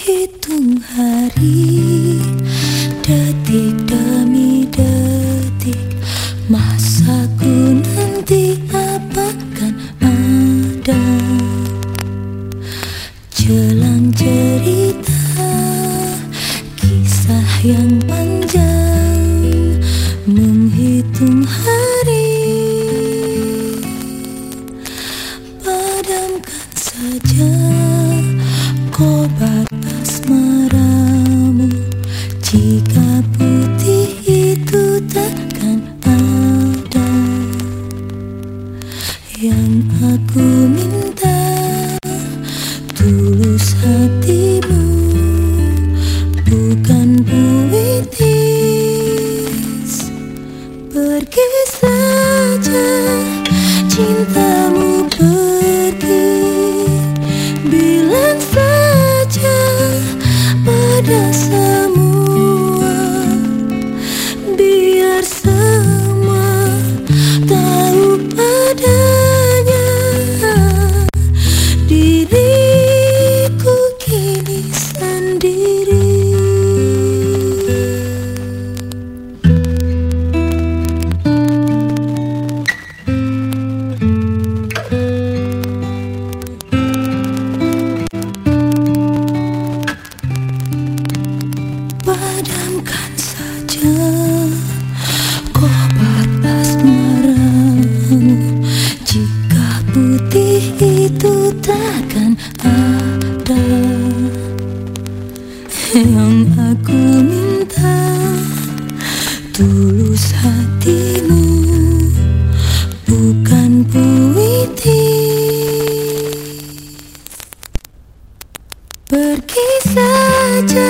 Menghitung hari Detik demi detik Masaku nanti akan ada? Jelang cerita Kisah yang panjang Menghitung hari. Padamkan saja Yang aku minta tulus hatimu putih itu takkan ada. Yang aku minta tulus hatimu Bukan puitis. Pergi saja